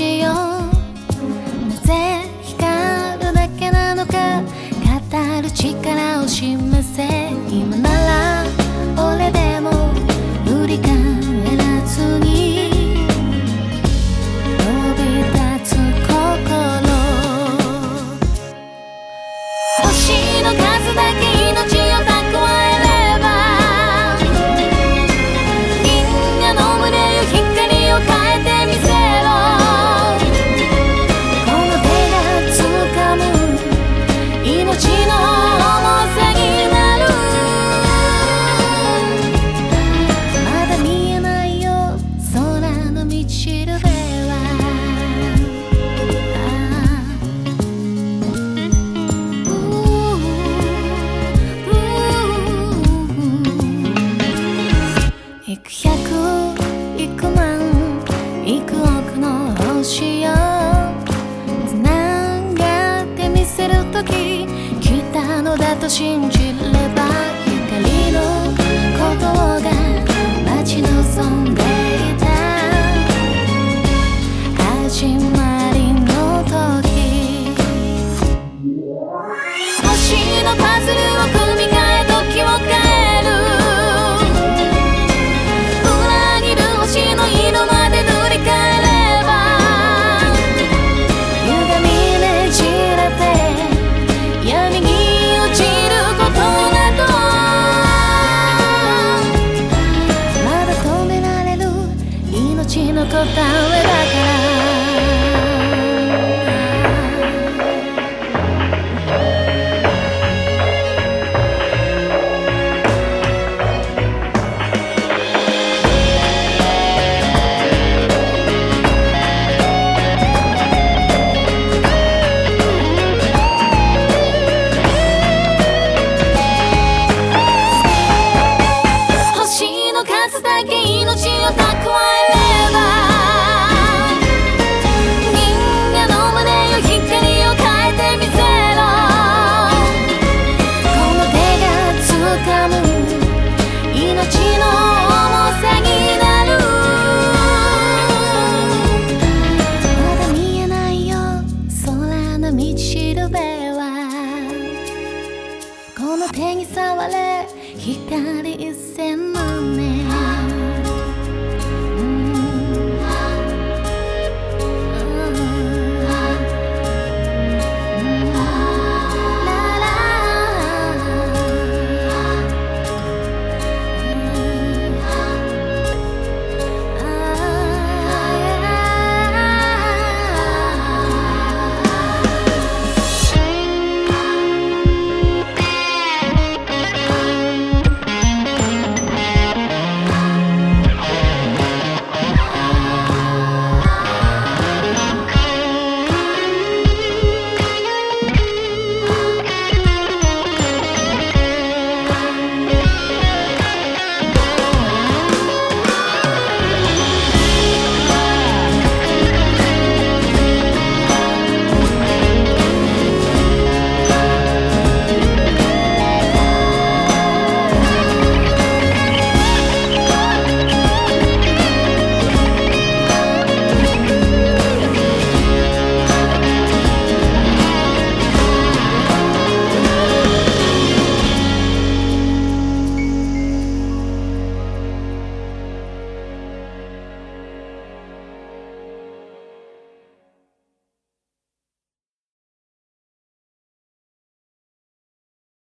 しよう。なぜ光るだけなのか語る力を示せ。今の信じれば光のことが待ち望んでいた。始まりの時。星のパズルをま誰